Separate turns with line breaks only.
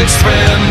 Expand.